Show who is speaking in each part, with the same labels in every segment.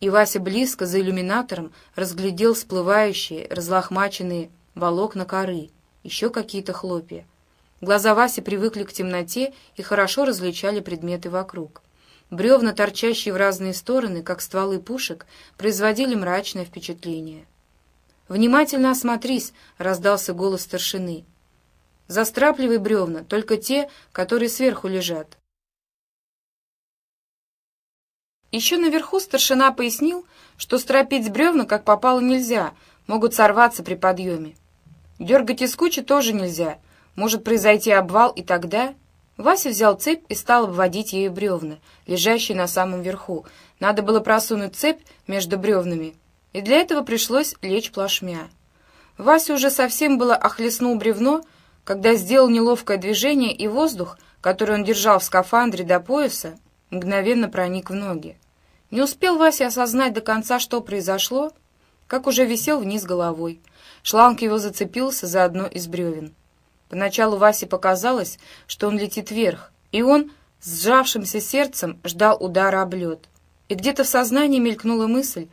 Speaker 1: И Вася близко, за иллюминатором, разглядел всплывающие, разлохмаченные волокна коры, еще какие-то хлопья. Глаза Васи привыкли к темноте и хорошо различали предметы вокруг. Бревна, торчащие в разные стороны, как стволы пушек, производили мрачное впечатление. «Внимательно осмотрись!» — раздался голос старшины. «Застрапливай бревна, только те, которые сверху лежат». Еще наверху старшина пояснил, что стропить бревна как попало нельзя, могут сорваться при подъеме. Дергать из кучи тоже нельзя, может произойти обвал, и тогда... Вася взял цепь и стал обводить ею бревна, лежащие на самом верху. Надо было просунуть цепь между бревнами, и для этого пришлось лечь плашмя. Вася уже совсем было охлестнул бревно, когда сделал неловкое движение, и воздух, который он держал в скафандре до пояса, мгновенно проник в ноги. Не успел Вася осознать до конца, что произошло, как уже висел вниз головой. Шланг его зацепился за одно из бревен. Поначалу Васе показалось, что он летит вверх, и он с сжавшимся сердцем ждал удара об лед. И где-то в сознании мелькнула мысль,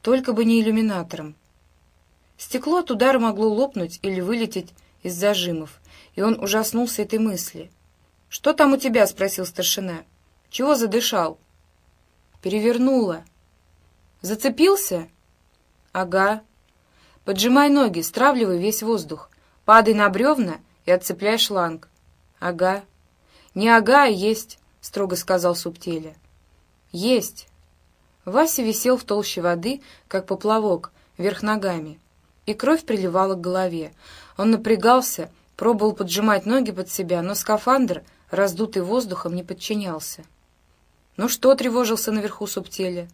Speaker 1: только бы не иллюминатором. Стекло от удара могло лопнуть или вылететь из зажимов, и он ужаснулся этой мысли. «Что там у тебя?» — спросил старшина. «Чего задышал?» «Перевернула». «Зацепился?» «Ага». «Поджимай ноги, стравливай весь воздух. Падай на бревна и отцепляй шланг». «Ага». «Не ага, а есть», — строго сказал Субтеля. «Есть». Вася висел в толще воды, как поплавок, вверх ногами, и кровь приливала к голове. Он напрягался, пробовал поджимать ноги под себя, но скафандр, раздутый воздухом, не подчинялся. «Ну что?» — тревожился наверху Субтеля.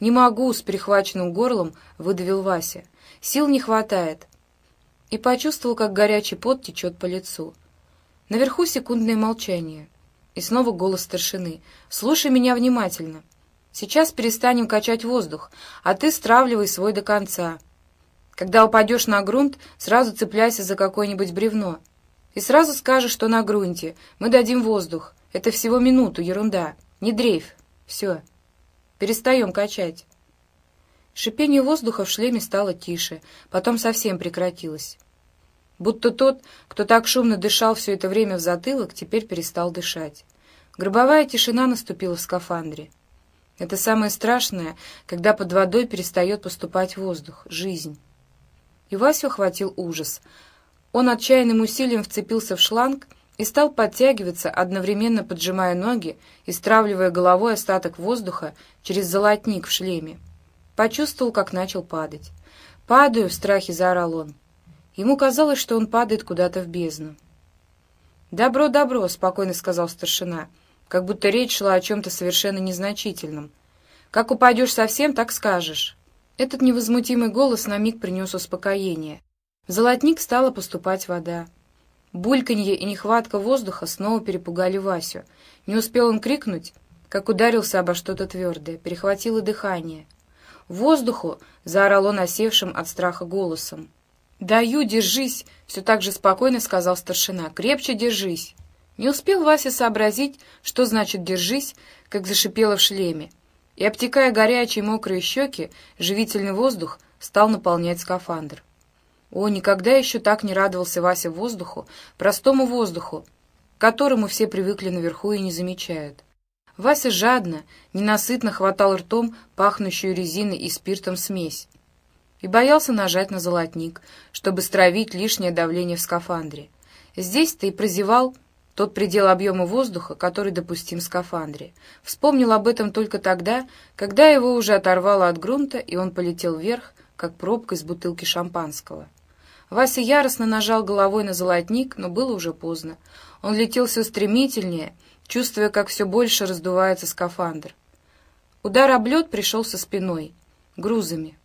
Speaker 1: «Не могу!» — с перехваченным горлом выдавил Вася. «Сил не хватает!» И почувствовал, как горячий пот течет по лицу. Наверху секундное молчание. И снова голос старшины. «Слушай меня внимательно!» Сейчас перестанем качать воздух, а ты стравливай свой до конца. Когда упадешь на грунт, сразу цепляйся за какое-нибудь бревно. И сразу скажешь, что на грунте. Мы дадим воздух. Это всего минуту, ерунда. Не дрейф. Все. Перестаем качать. Шипение воздуха в шлеме стало тише, потом совсем прекратилось. Будто тот, кто так шумно дышал все это время в затылок, теперь перестал дышать. Гробовая тишина наступила в скафандре. Это самое страшное, когда под водой перестает поступать воздух, жизнь. И Васю охватил ужас. Он отчаянным усилием вцепился в шланг и стал подтягиваться, одновременно поджимая ноги и стравливая головой остаток воздуха через золотник в шлеме. Почувствовал, как начал падать. «Падаю!» — в страхе заорал он. Ему казалось, что он падает куда-то в бездну. «Добро, добро!» — спокойно сказал старшина — как будто речь шла о чем-то совершенно незначительном. «Как упадешь совсем, так скажешь». Этот невозмутимый голос на миг принес успокоение. В золотник стала поступать вода. Бульканье и нехватка воздуха снова перепугали Васю. Не успел он крикнуть, как ударился обо что-то твердое, перехватило дыхание. «Воздуху!» — заорал он осевшим от страха голосом. «Даю, держись!» — все так же спокойно сказал старшина. «Крепче держись!» Не успел Вася сообразить, что значит «держись», как зашипело в шлеме, и, обтекая горячие мокрые щеки, живительный воздух стал наполнять скафандр. О, никогда еще так не радовался Вася воздуху, простому воздуху, к которому все привыкли наверху и не замечают. Вася жадно, ненасытно хватал ртом пахнущую резиной и спиртом смесь и боялся нажать на золотник, чтобы стравить лишнее давление в скафандре. Здесь-то и прозевал тот предел объема воздуха, который допустим в скафандре. Вспомнил об этом только тогда, когда его уже оторвало от грунта, и он полетел вверх, как пробка из бутылки шампанского. Вася яростно нажал головой на золотник, но было уже поздно. Он летел все стремительнее, чувствуя, как все больше раздувается скафандр. Удар об лед пришел со спиной, грузами.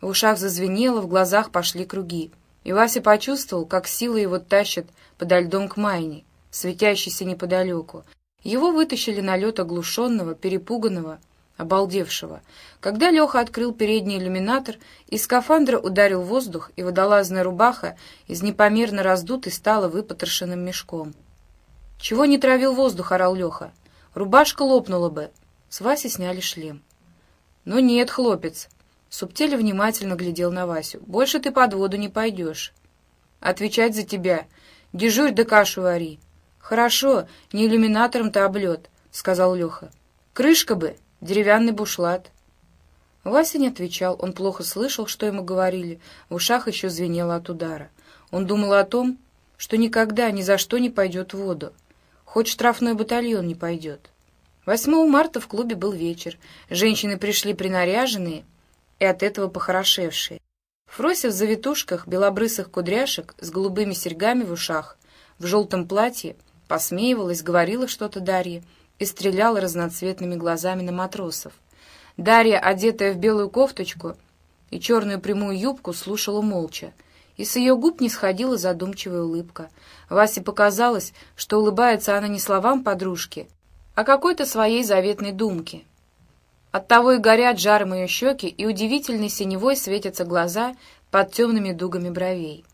Speaker 1: В ушах зазвенело, в глазах пошли круги. И Вася почувствовал, как силы его тащат подо льдом к майне светящийся неподалеку. Его вытащили на лед оглушенного, перепуганного, обалдевшего. Когда Леха открыл передний иллюминатор, из скафандра ударил воздух, и водолазная рубаха из непомерно раздутой стала выпотрошенным мешком. «Чего не травил воздух?» — орал Леха. «Рубашка лопнула бы». С Васи сняли шлем. «Ну нет, хлопец». Субтель внимательно глядел на Васю. «Больше ты под воду не пойдешь». «Отвечать за тебя. Дежурь да кашу вари». «Хорошо, не иллюминатором-то облет», — сказал Леха. «Крышка бы, деревянный бушлат». Вася не отвечал, он плохо слышал, что ему говорили, в ушах еще звенело от удара. Он думал о том, что никогда, ни за что не пойдет в воду. Хоть штрафной батальон не пойдет. 8 марта в клубе был вечер. Женщины пришли принаряженные и от этого похорошевшие. Фрося в завитушках, белобрысых кудряшек, с голубыми серьгами в ушах, в желтом платье, посмеивалась, говорила что-то Дарье и стреляла разноцветными глазами на матросов. Дарья, одетая в белую кофточку и черную прямую юбку, слушала молча — и с ее губ не сходила задумчивая улыбка. Васе показалось, что улыбается она не словам подружки, а какой-то своей заветной думке. Оттого и горят жаром ее щеки, и удивительной синевой светятся глаза под темными дугами бровей.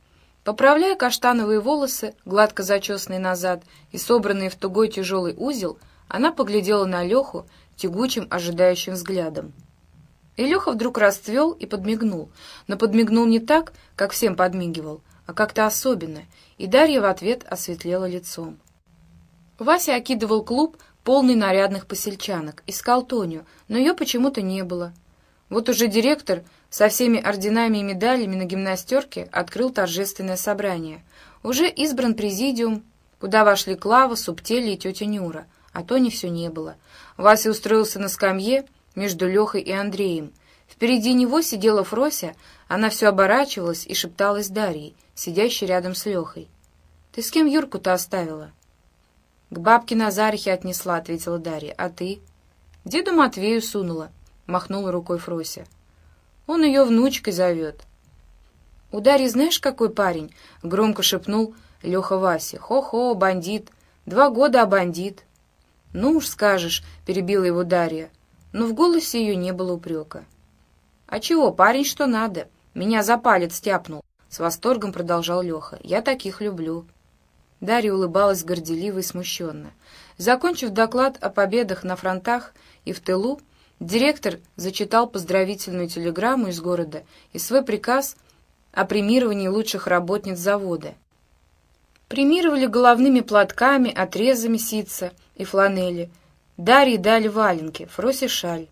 Speaker 1: Поправляя каштановые волосы, гладко зачесанные назад и собранные в тугой тяжелый узел, она поглядела на Леху тягучим ожидающим взглядом. И Леха вдруг расцвел и подмигнул, но подмигнул не так, как всем подмигивал, а как-то особенно, и Дарья в ответ осветлела лицом. Вася окидывал клуб, полный нарядных посельчанок, искал Тоню, но ее почему-то не было. Вот уже директор со всеми орденами и медалями на гимнастерке открыл торжественное собрание. Уже избран президиум, куда вошли Клава, Субтели и тетя Нюра, а Тони все не было. Вася устроился на скамье, между Лехой и Андреем. Впереди него сидела Фрося, она все оборачивалась и шепталась Дарьей, сидящей рядом с Лехой. «Ты с кем Юрку-то оставила?» «К бабке Назарихе отнесла», — ответила Дарья. «А ты?» «Деду Матвею сунула», — махнула рукой Фрося. «Он ее внучкой зовет». «У Дарьи знаешь, какой парень?» — громко шепнул Леха Васе. «Хо-хо, бандит. Два года, а бандит». «Ну уж скажешь», — перебила его Дарья но в голосе ее не было упрека. «А чего, парень, что надо? Меня за палец тяпнул!» С восторгом продолжал Леха. «Я таких люблю». Дарья улыбалась горделиво и смущенно. Закончив доклад о победах на фронтах и в тылу, директор зачитал поздравительную телеграмму из города и свой приказ о премировании лучших работниц завода. Премировали головными платками, отрезами ситца и фланели – Дарье дали валенки, Фросе шаль.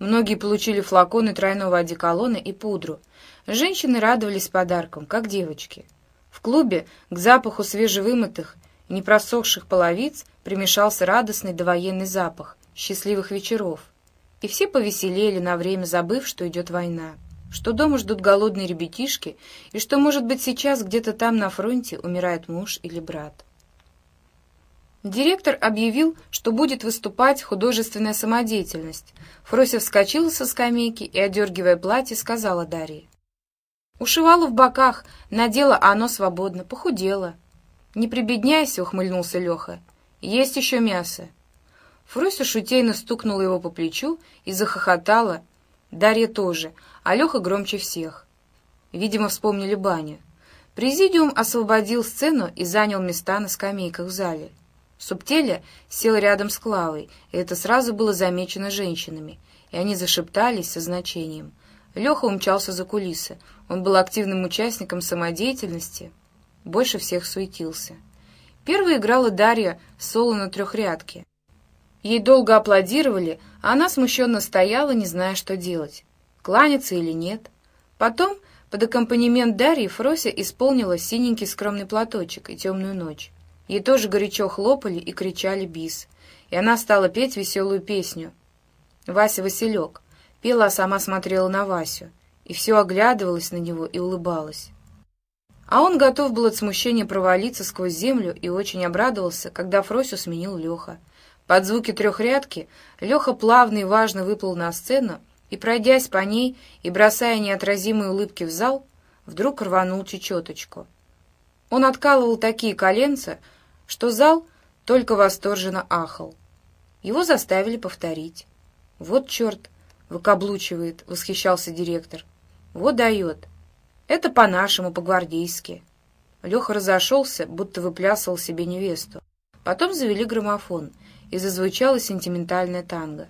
Speaker 1: Многие получили флаконы тройного одеколона и пудру. Женщины радовались подаркам, как девочки. В клубе к запаху свежевымытых и непросохших половиц примешался радостный довоенный запах счастливых вечеров. И все повеселели на время, забыв, что идет война, что дома ждут голодные ребятишки, и что, может быть, сейчас где-то там на фронте умирает муж или брат. Директор объявил, что будет выступать художественная самодеятельность. Фрося вскочила со скамейки и, одергивая платье, сказала Дарье. Ушивала в боках, надела, а оно свободно, похудела. «Не прибедняйся», — ухмыльнулся Леха. «Есть еще мясо». Фрося шутейно стукнула его по плечу и захохотала. Дарья тоже, а Леха громче всех. Видимо, вспомнили баню. Президиум освободил сцену и занял места на скамейках в зале. Субтеля сел рядом с Клавой, и это сразу было замечено женщинами, и они зашептались со значением. Леха умчался за кулисы. Он был активным участником самодеятельности, больше всех суетился. Первой играла Дарья соло на трехрядке. Ей долго аплодировали, а она смущенно стояла, не зная, что делать, кланяться или нет. Потом под аккомпанемент Дарьи Фрося исполнила синенький скромный платочек и темную ночь. Ей тоже горячо хлопали и кричали бис. И она стала петь веселую песню. Вася Василек. Пела, а сама смотрела на Васю. И все оглядывалась на него и улыбалась. А он готов был от смущения провалиться сквозь землю и очень обрадовался, когда Фросю сменил Леха. Под звуки трехрядки Леха плавно и важно выплыл на сцену и, пройдясь по ней и бросая неотразимые улыбки в зал, вдруг рванул чечеточку. Он откалывал такие коленца, что зал только восторженно ахал. Его заставили повторить. «Вот черт!» — выкаблучивает, — восхищался директор. «Вот дает! Это по-нашему, по-гвардейски!» Леха разошелся, будто выплясывал себе невесту. Потом завели граммофон, и зазвучала сентиментальная танго.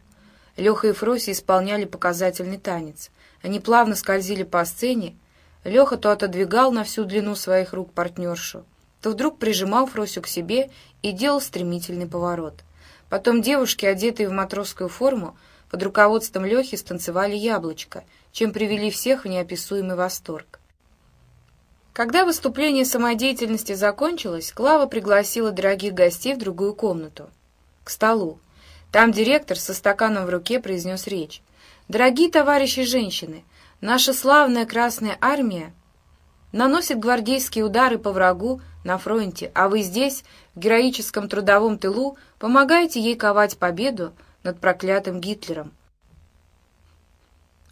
Speaker 1: Леха и Фрося исполняли показательный танец. Они плавно скользили по сцене. Леха то отодвигал на всю длину своих рук партнершу, то вдруг прижимал Фросю к себе и делал стремительный поворот. Потом девушки, одетые в матросскую форму, под руководством Лехи станцевали яблочко, чем привели всех в неописуемый восторг. Когда выступление самодеятельности закончилось, Клава пригласила дорогих гостей в другую комнату, к столу. Там директор со стаканом в руке произнес речь. «Дорогие товарищи женщины, наша славная Красная Армия наносит гвардейские удары по врагу на фронте, а вы здесь, в героическом трудовом тылу, помогаете ей ковать победу над проклятым Гитлером.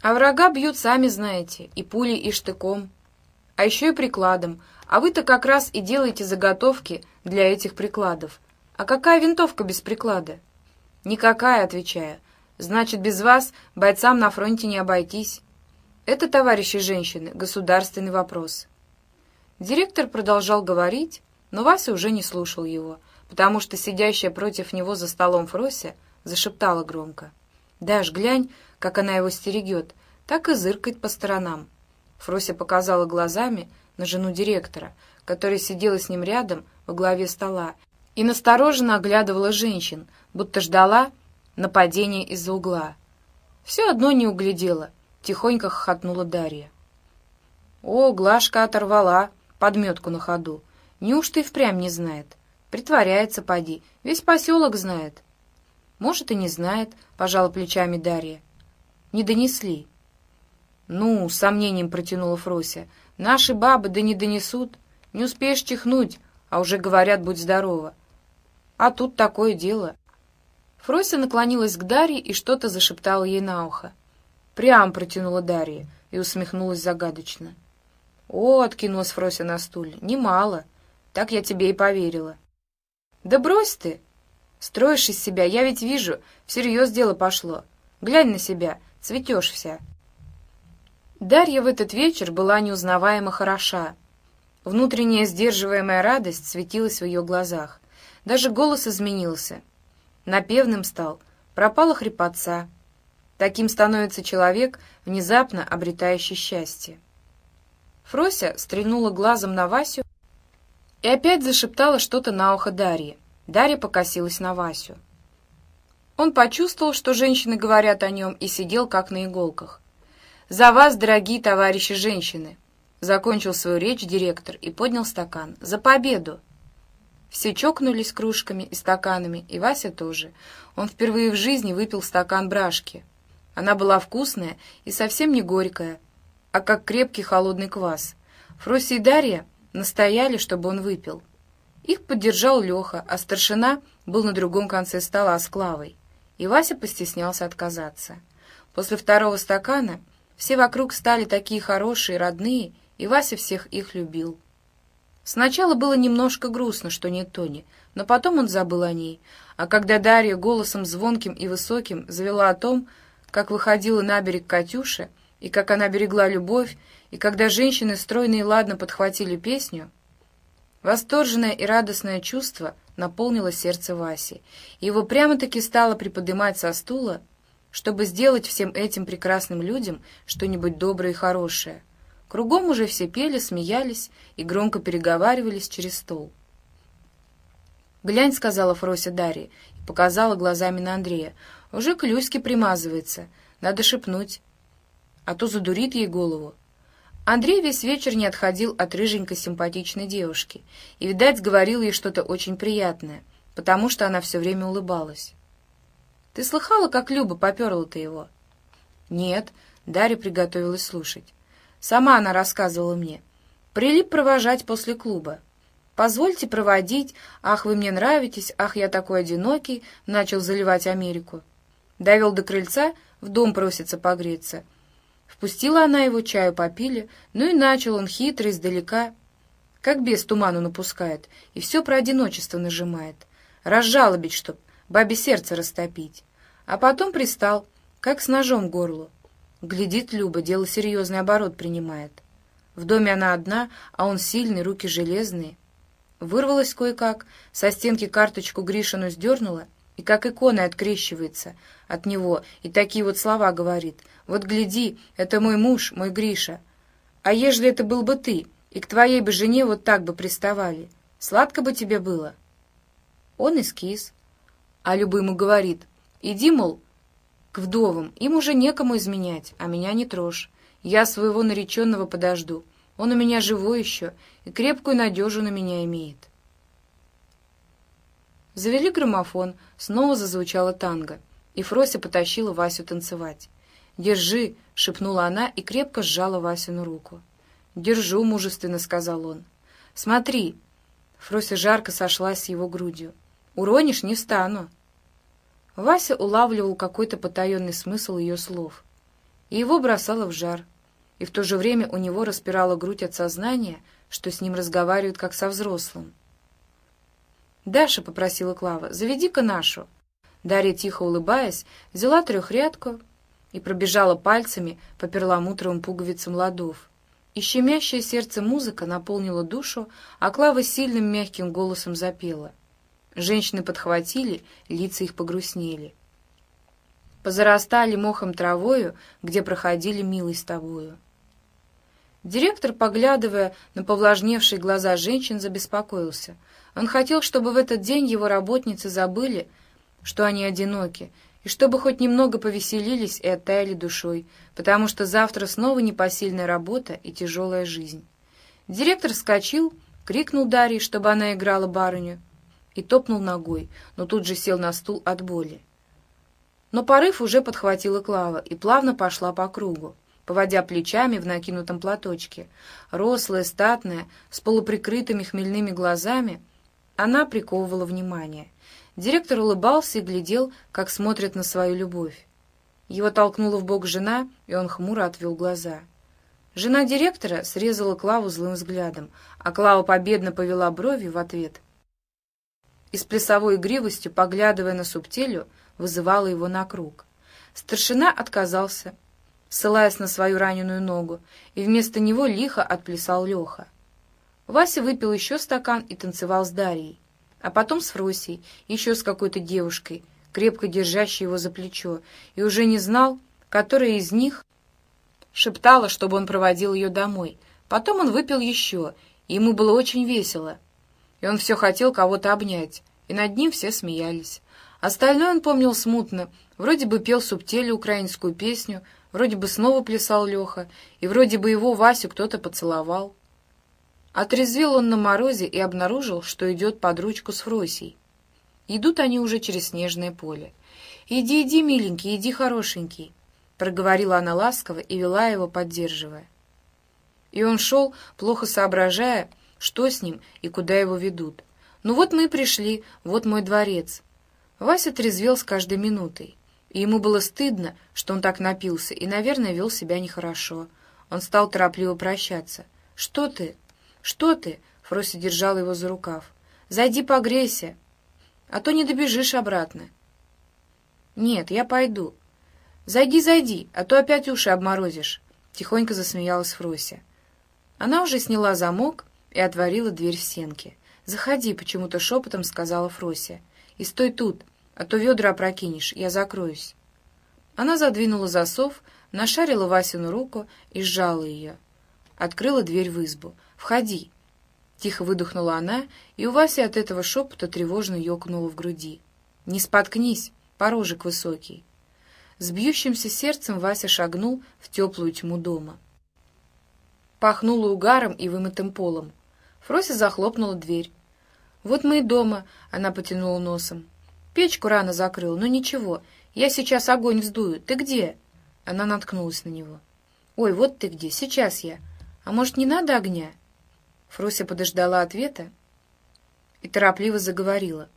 Speaker 1: А врага бьют, сами знаете, и пулей, и штыком, а еще и прикладом, а вы-то как раз и делаете заготовки для этих прикладов. А какая винтовка без приклада?» «Никакая», — отвечаю. «Значит, без вас бойцам на фронте не обойтись». Это, товарищи женщины, государственный вопрос. Директор продолжал говорить, но Вася уже не слушал его, потому что сидящая против него за столом Фрося зашептала громко. «Даш, глянь, как она его стерегет, так и зыркает по сторонам». Фрося показала глазами на жену директора, которая сидела с ним рядом во главе стола и настороженно оглядывала женщин, будто ждала нападения из-за угла. Все одно не углядела, тихонько хохотнула Дарья. «О, Глашка оторвала подметку на ходу. Неужто и впрямь не знает? Притворяется, поди, весь поселок знает». «Может, и не знает», — пожала плечами Дарья. «Не донесли». «Ну, с сомнением протянула Фрося, — «наши бабы да не донесут. Не успеешь чихнуть, а уже говорят, будь здорова. А тут такое дело». Фрося наклонилась к Дарье и что-то зашептала ей на ухо. «Прям!» — протянула Дарья и усмехнулась загадочно. «О!» — откинулась Фрося на стуле. «Немало. Так я тебе и поверила». «Да брось ты! Строишь из себя, я ведь вижу, всерьез дело пошло. Глянь на себя, цветешь вся». Дарья в этот вечер была неузнаваемо хороша. Внутренняя сдерживаемая радость светилась в ее глазах. Даже голос изменился — напевным стал, пропала хрипотца. Таким становится человек, внезапно обретающий счастье. Фрося стрельнула глазом на Васю и опять зашептала что-то на ухо Дарье. Дарья покосилась на Васю. Он почувствовал, что женщины говорят о нем, и сидел как на иголках. «За вас, дорогие товарищи женщины!» Закончил свою речь директор и поднял стакан. «За победу!» Все чокнулись кружками и стаканами, и Вася тоже. Он впервые в жизни выпил стакан брашки. Она была вкусная и совсем не горькая, а как крепкий холодный квас. Фроси и Дарья настояли, чтобы он выпил. Их поддержал Леха, а старшина был на другом конце стола с Клавой. И Вася постеснялся отказаться. После второго стакана все вокруг стали такие хорошие, родные, и Вася всех их любил. Сначала было немножко грустно, что нет Тони, но потом он забыл о ней. А когда Дарья голосом звонким и высоким завела о том, как выходила на берег Катюша, и как она берегла любовь, и когда женщины стройно и ладно подхватили песню, восторженное и радостное чувство наполнило сердце Васи, и его прямо-таки стало приподнимать со стула, чтобы сделать всем этим прекрасным людям что-нибудь доброе и хорошее. Кругом уже все пели, смеялись и громко переговаривались через стол. «Глянь», — сказала Фрося Дарья и показала глазами на Андрея. «Уже к Люське примазывается. Надо шепнуть, а то задурит ей голову». Андрей весь вечер не отходил от рыженькой симпатичной девушки и, видать, говорил ей что-то очень приятное, потому что она все время улыбалась. «Ты слыхала, как Люба поперла-то его?» «Нет», — Дарья приготовилась слушать. Сама она рассказывала мне. Прилип провожать после клуба. «Позвольте проводить. Ах, вы мне нравитесь. Ах, я такой одинокий», — начал заливать Америку. Довел до крыльца, в дом просится погреться. Впустила она его, чаю попили, ну и начал он хитро издалека, как без туману напускает, и все про одиночество нажимает. Разжалобить, чтоб бабе сердце растопить. А потом пристал, как с ножом к горлу. Глядит Люба, дело серьезный оборот принимает. В доме она одна, а он сильный, руки железные. Вырвалась кое-как, со стенки карточку Гришину сдернула и как иконой открещивается от него, и такие вот слова говорит. «Вот гляди, это мой муж, мой Гриша. А ежели это был бы ты, и к твоей бы жене вот так бы приставали, сладко бы тебе было?» Он эскиз. А Люба ему говорит, «Иди, мол, к вдовам, им уже некому изменять, а меня не трожь. Я своего нареченного подожду. Он у меня живой еще, и крепкую надежу на меня имеет». Завели граммофон, снова зазвучала танго, и Фрося потащила Васю танцевать. «Держи!» — шепнула она и крепко сжала Васину руку. «Держу!» — мужественно сказал он. «Смотри!» Фрося жарко сошлась с его грудью. «Уронишь — не встану!» Вася улавливал какой-то потаенный смысл ее слов, и его бросало в жар, и в то же время у него распирала грудь от сознания, что с ним разговаривают как со взрослым. «Даша», — попросила Клава, — «заведи-ка нашу». Дарья, тихо улыбаясь, взяла трехрядку и пробежала пальцами по перламутровым пуговицам ладов. И щемящее сердце музыка наполнила душу, а Клава сильным мягким голосом запела. Женщины подхватили, лица их погрустнели. Позарастали мохом травою, где проходили милый с тобою. Директор, поглядывая на повлажневшие глаза женщин, забеспокоился — он хотел, чтобы в этот день его работницы забыли, что они одиноки, и чтобы хоть немного повеселились и оттаяли душой, потому что завтра снова непосильная работа и тяжелая жизнь. Директор вскочил, крикнул Дарье, чтобы она играла барыню, и топнул ногой, но тут же сел на стул от боли. Но порыв уже подхватила Клава и плавно пошла по кругу, поводя плечами в накинутом платочке. Рослая, статная, с полуприкрытыми хмельными глазами — она приковывала внимание. Директор улыбался и глядел, как смотрят на свою любовь. Его толкнула в бок жена, и он хмуро отвел глаза. Жена директора срезала Клаву злым взглядом, а Клава победно повела бровью в ответ. И с плясовой игривостью, поглядывая на субтелю, вызывала его на круг. Старшина отказался, ссылаясь на свою раненую ногу, и вместо него лихо отплясал Леха. Вася выпил еще стакан и танцевал с Дарьей, а потом с Фросей, еще с какой-то девушкой, крепко держащей его за плечо, и уже не знал, которая из них шептала, чтобы он проводил ее домой. Потом он выпил еще, и ему было очень весело, и он все хотел кого-то обнять, и над ним все смеялись. Остальное он помнил смутно, вроде бы пел субтели украинскую песню, вроде бы снова плясал Леха, и вроде бы его Васю кто-то поцеловал. Отрезвел он на морозе и обнаружил, что идет под ручку с Фросей. Идут они уже через снежное поле. «Иди, иди, миленький, иди, хорошенький», — проговорила она ласково и вела его, поддерживая. И он шел, плохо соображая, что с ним и куда его ведут. «Ну вот мы и пришли, вот мой дворец». Вася трезвел с каждой минутой, и ему было стыдно, что он так напился, и, наверное, вел себя нехорошо. Он стал торопливо прощаться. «Что ты?» «Что ты?» — Фрося держала его за рукав. «Зайди погрейся, а то не добежишь обратно». «Нет, я пойду». «Зайди, зайди, а то опять уши обморозишь», — тихонько засмеялась Фрося. Она уже сняла замок и отворила дверь в сенке. «Заходи», — почему-то шепотом сказала Фрося. «И стой тут, а то ведра опрокинешь, я закроюсь». Она задвинула засов, нашарила Васину руку и сжала ее. Открыла дверь в избу. «Входи!» Тихо выдохнула она, и у Васи от этого шепота тревожно ёкнуло в груди. «Не споткнись, порожек высокий!» С бьющимся сердцем Вася шагнул в теплую тьму дома. Пахнуло угаром и вымытым полом. Фрося захлопнула дверь. «Вот мы и дома», — она потянула носом. «Печку рано закрыл, но ничего, я сейчас огонь вздую. Ты где?» Она наткнулась на него. «Ой, вот ты где, сейчас я. А может, не надо огня?» Фрося подождала ответа и торопливо заговорила.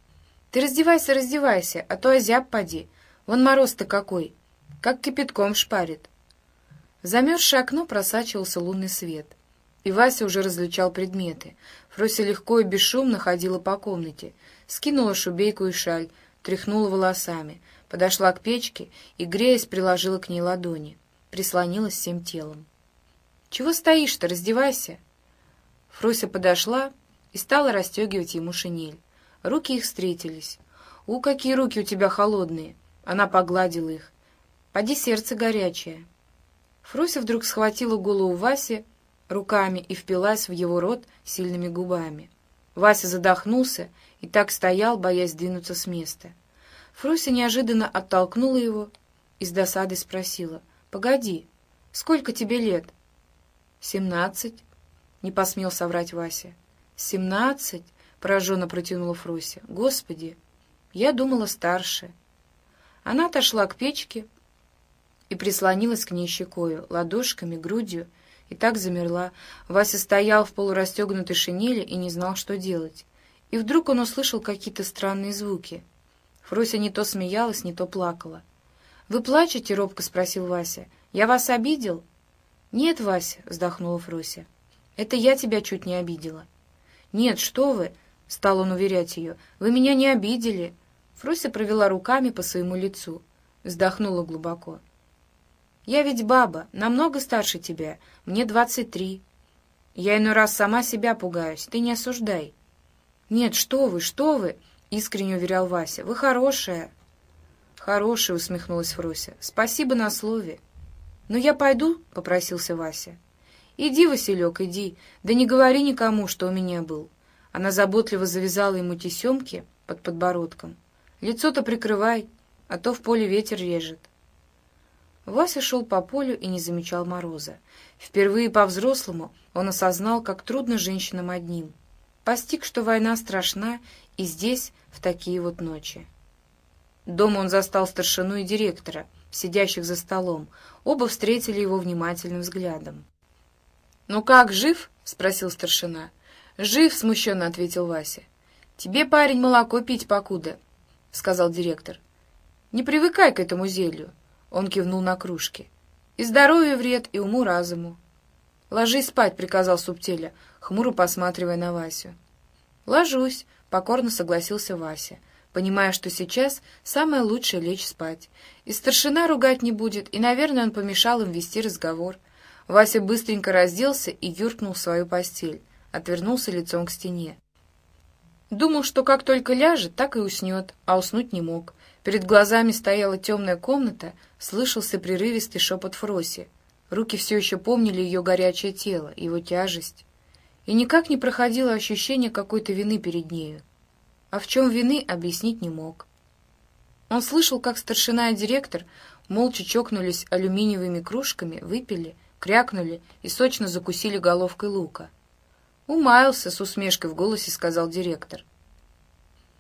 Speaker 1: «Ты раздевайся, раздевайся, а то озяб поди. Вон мороз-то какой, как кипятком шпарит». В замерзшее окно просачивался лунный свет, и Вася уже различал предметы. Фрося легко и бесшумно ходила по комнате, скинула шубейку и шаль, тряхнула волосами, подошла к печке и, греясь, приложила к ней ладони, прислонилась всем телом. «Чего стоишь-то? Раздевайся!» Фруся подошла и стала расстегивать ему шинель. Руки их встретились. «У, какие руки у тебя холодные!» Она погладила их. «Поди сердце горячее!» Фрося вдруг схватила голову Васи руками и впилась в его рот сильными губами. Вася задохнулся и так стоял, боясь двинуться с места. Фрося неожиданно оттолкнула его и с досадой спросила. «Погоди, сколько тебе лет?» «Семнадцать», — не посмел соврать Вася. «Семнадцать?» — пораженно протянула Фрося. «Господи, я думала старше». Она отошла к печке и прислонилась к ней щекою, ладошками, грудью, и так замерла. Вася стоял в полурастегнутой шинели и не знал, что делать. И вдруг он услышал какие-то странные звуки. Фрося не то смеялась, не то плакала. «Вы плачете?» — робко спросил Вася. «Я вас обидел?» «Нет, Вася», — вздохнула Фрося. «Это я тебя чуть не обидела». «Нет, что вы!» — стал он уверять ее. «Вы меня не обидели!» Фрося провела руками по своему лицу, вздохнула глубоко. «Я ведь баба, намного старше тебя. Мне двадцать три. Я иной раз сама себя пугаюсь, ты не осуждай». «Нет, что вы, что вы!» — искренне уверял Вася. «Вы хорошая». «Хорошая», — усмехнулась Фрося. «Спасибо на слове». «Ну, я пойду», — попросился Вася. «Иди, Василек, иди, да не говори никому, что у меня был». Она заботливо завязала ему тесемки под подбородком. «Лицо-то прикрывай, а то в поле ветер режет». Вася шел по полю и не замечал мороза. Впервые по-взрослому он осознал, как трудно женщинам одним. Постиг, что война страшна и здесь, в такие вот ночи. Дома он застал старшину и директора, сидящих за столом. Оба встретили его внимательным взглядом. «Ну как, жив?» — спросил старшина. «Жив», — смущенно ответил Вася. «Тебе, парень, молоко пить покуда», — сказал директор. «Не привыкай к этому зелью», — он кивнул на кружки. «И здоровью вред, и уму-разуму». «Ложись спать», — приказал Субтеля, хмуро посматривая на Васю. «Ложусь», — покорно согласился Вася, понимая, что сейчас самое лучшее — лечь спать. И старшина ругать не будет, и, наверное, он помешал им вести разговор. Вася быстренько разделся и юркнул в свою постель, отвернулся лицом к стене. Думал, что как только ляжет, так и уснет, а уснуть не мог. Перед глазами стояла темная комната, слышался прерывистый шепот Фроси. Руки все еще помнили ее горячее тело, его тяжесть. И никак не проходило ощущение какой-то вины перед нею. А в чем вины, объяснить не мог. Он слышал, как старшина и директор молча чокнулись алюминиевыми кружками, выпили, крякнули и сочно закусили головкой лука. «Умаялся», — с усмешкой в голосе сказал директор.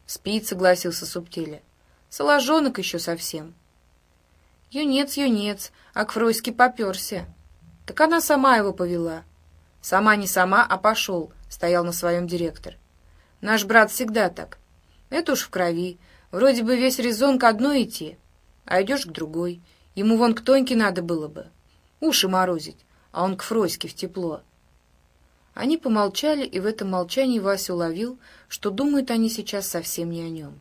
Speaker 1: «Спит», — согласился Субтиля. «Соложонок еще совсем». «Юнец, юнец, а к Фройске поперся». «Так она сама его повела». «Сама не сама, а пошел», — стоял на своем директор. «Наш брат всегда так. Это уж в крови. Вроде бы весь резон к одной идти, а идешь к другой. Ему вон к Тоньке надо было бы уши морозить, а он к Фроське в тепло. Они помолчали, и в этом молчании Вася уловил, что думают они сейчас совсем не о нем.